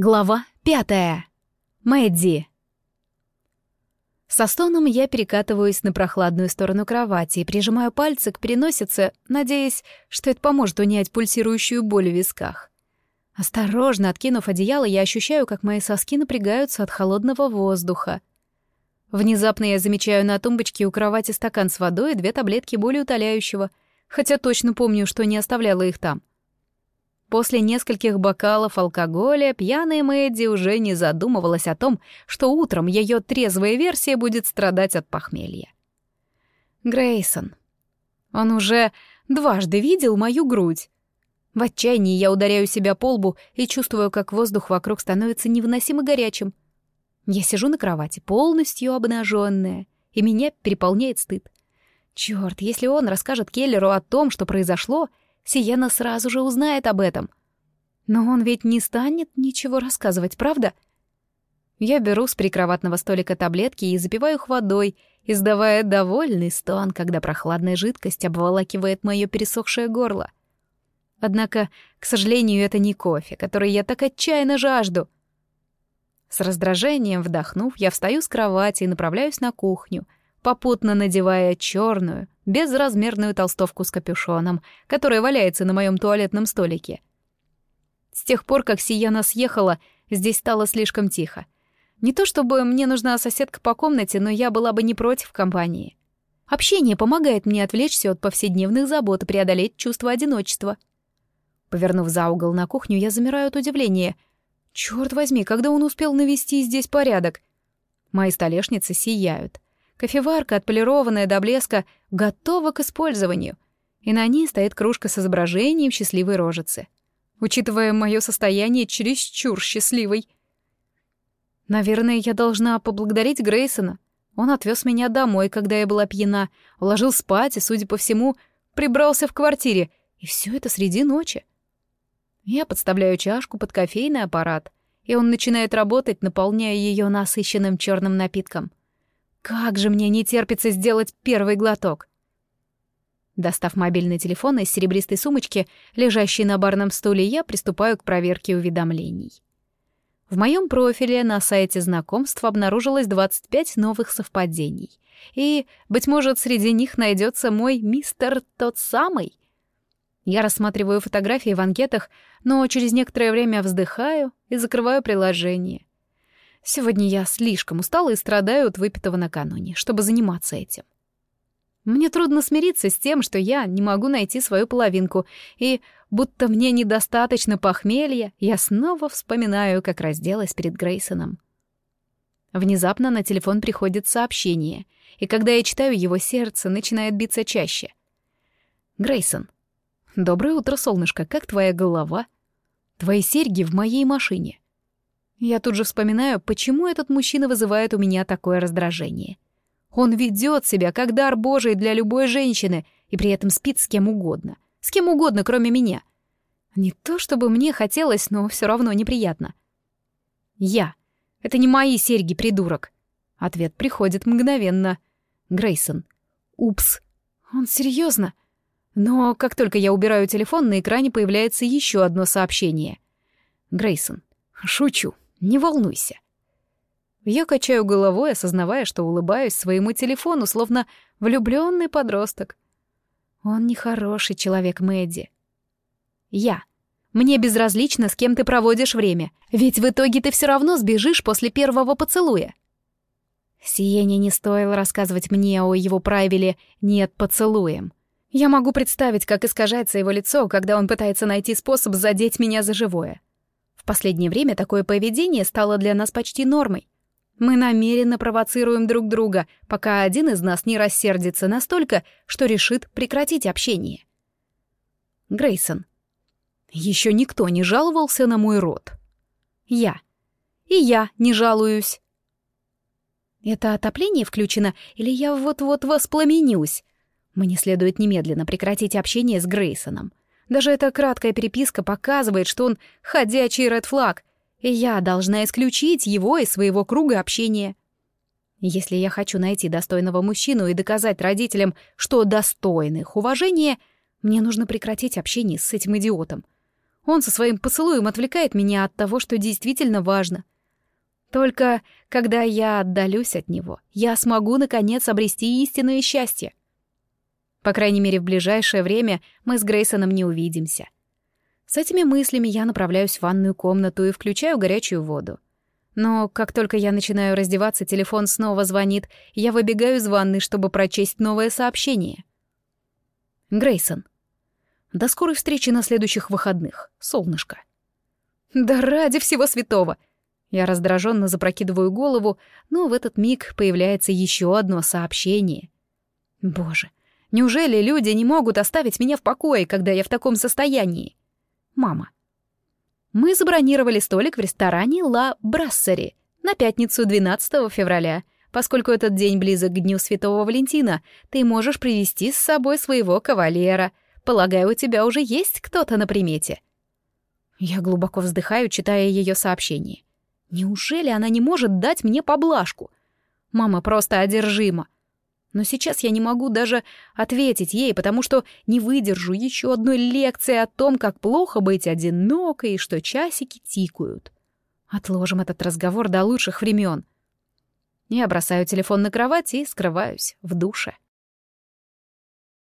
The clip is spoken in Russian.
Глава пятая. Мэдди. Со стоном я перекатываюсь на прохладную сторону кровати и прижимаю пальцы к переносице, надеясь, что это поможет унять пульсирующую боль в висках. Осторожно откинув одеяло, я ощущаю, как мои соски напрягаются от холодного воздуха. Внезапно я замечаю на тумбочке у кровати стакан с водой и две таблетки боли утоляющего, хотя точно помню, что не оставляла их там. После нескольких бокалов алкоголя пьяная Мэдди уже не задумывалась о том, что утром ее трезвая версия будет страдать от похмелья. Грейсон. Он уже дважды видел мою грудь. В отчаянии я ударяю себя по лбу и чувствую, как воздух вокруг становится невыносимо горячим. Я сижу на кровати, полностью обнаженная, и меня переполняет стыд. Черт, если он расскажет Келлеру о том, что произошло, Сиена сразу же узнает об этом. Но он ведь не станет ничего рассказывать, правда? Я беру с прикроватного столика таблетки и запиваю их водой, издавая довольный стон, когда прохладная жидкость обволакивает мое пересохшее горло. Однако, к сожалению, это не кофе, который я так отчаянно жажду. С раздражением вдохнув, я встаю с кровати и направляюсь на кухню — попутно надевая черную, безразмерную толстовку с капюшоном, которая валяется на моем туалетном столике. С тех пор, как Сияна съехала, здесь стало слишком тихо. Не то чтобы мне нужна соседка по комнате, но я была бы не против компании. Общение помогает мне отвлечься от повседневных забот и преодолеть чувство одиночества. Повернув за угол на кухню, я замираю от удивления. Черт возьми, когда он успел навести здесь порядок? Мои столешницы сияют. Кофеварка, отполированная до блеска, готова к использованию, и на ней стоит кружка с изображением счастливой рожицы. Учитывая мое состояние, чересчур счастливой. Наверное, я должна поблагодарить Грейсона. Он отвез меня домой, когда я была пьяна, уложил спать и, судя по всему, прибрался в квартире, и все это среди ночи. Я подставляю чашку под кофейный аппарат, и он начинает работать, наполняя ее насыщенным черным напитком. Как же мне не терпится сделать первый глоток. Достав мобильный телефон из серебристой сумочки, лежащей на барном стуле, я приступаю к проверке уведомлений. В моем профиле на сайте знакомств обнаружилось 25 новых совпадений. И, быть может, среди них найдется мой мистер тот самый. Я рассматриваю фотографии в анкетах, но через некоторое время вздыхаю и закрываю приложение. Сегодня я слишком устала и страдаю от выпитого накануне, чтобы заниматься этим. Мне трудно смириться с тем, что я не могу найти свою половинку, и, будто мне недостаточно похмелья, я снова вспоминаю, как разделась перед Грейсоном. Внезапно на телефон приходит сообщение, и когда я читаю его, сердце начинает биться чаще. «Грейсон, доброе утро, солнышко, как твоя голова? Твои серьги в моей машине. Я тут же вспоминаю, почему этот мужчина вызывает у меня такое раздражение. Он ведет себя как дар Божий для любой женщины и при этом спит с кем угодно. С кем угодно, кроме меня. Не то чтобы мне хотелось, но все равно неприятно. Я. Это не мои серьги, придурок. Ответ приходит мгновенно. Грейсон. Упс. Он серьезно? Но как только я убираю телефон, на экране появляется еще одно сообщение. Грейсон. Шучу. Не волнуйся. Я качаю головой, осознавая, что улыбаюсь своему телефону, словно влюбленный подросток. Он нехороший человек, Мэдди. Я. Мне безразлично, с кем ты проводишь время, ведь в итоге ты все равно сбежишь после первого поцелуя. Сиене не стоило рассказывать мне о его правиле «нет поцелуем». Я могу представить, как искажается его лицо, когда он пытается найти способ задеть меня за живое последнее время такое поведение стало для нас почти нормой. Мы намеренно провоцируем друг друга, пока один из нас не рассердится настолько, что решит прекратить общение. Грейсон. Еще никто не жаловался на мой рот. Я. И я не жалуюсь. Это отопление включено, или я вот-вот воспламенюсь? Мне следует немедленно прекратить общение с Грейсоном. Даже эта краткая переписка показывает, что он ходячий редфлаг, и я должна исключить его из своего круга общения. Если я хочу найти достойного мужчину и доказать родителям, что достойны их уважения, мне нужно прекратить общение с этим идиотом. Он со своим поцелуем отвлекает меня от того, что действительно важно. Только когда я отдалюсь от него, я смогу, наконец, обрести истинное счастье. По крайней мере, в ближайшее время мы с Грейсоном не увидимся. С этими мыслями я направляюсь в ванную комнату и включаю горячую воду. Но как только я начинаю раздеваться, телефон снова звонит, и я выбегаю из ванны, чтобы прочесть новое сообщение. Грейсон. До скорой встречи на следующих выходных, солнышко. Да ради всего святого! Я раздраженно запрокидываю голову, но в этот миг появляется еще одно сообщение. Боже, неужели люди не могут оставить меня в покое, когда я в таком состоянии? Мама. Мы забронировали столик в ресторане «Ла Брассери» на пятницу 12 февраля. Поскольку этот день близок к Дню Святого Валентина, ты можешь привести с собой своего кавалера. Полагаю, у тебя уже есть кто-то на примете. Я глубоко вздыхаю, читая ее сообщение. Неужели она не может дать мне поблажку? Мама просто одержима. Но сейчас я не могу даже ответить ей, потому что не выдержу еще одной лекции о том, как плохо быть одинокой и что часики тикают. Отложим этот разговор до лучших времен. Я бросаю телефон на кровать и скрываюсь в душе.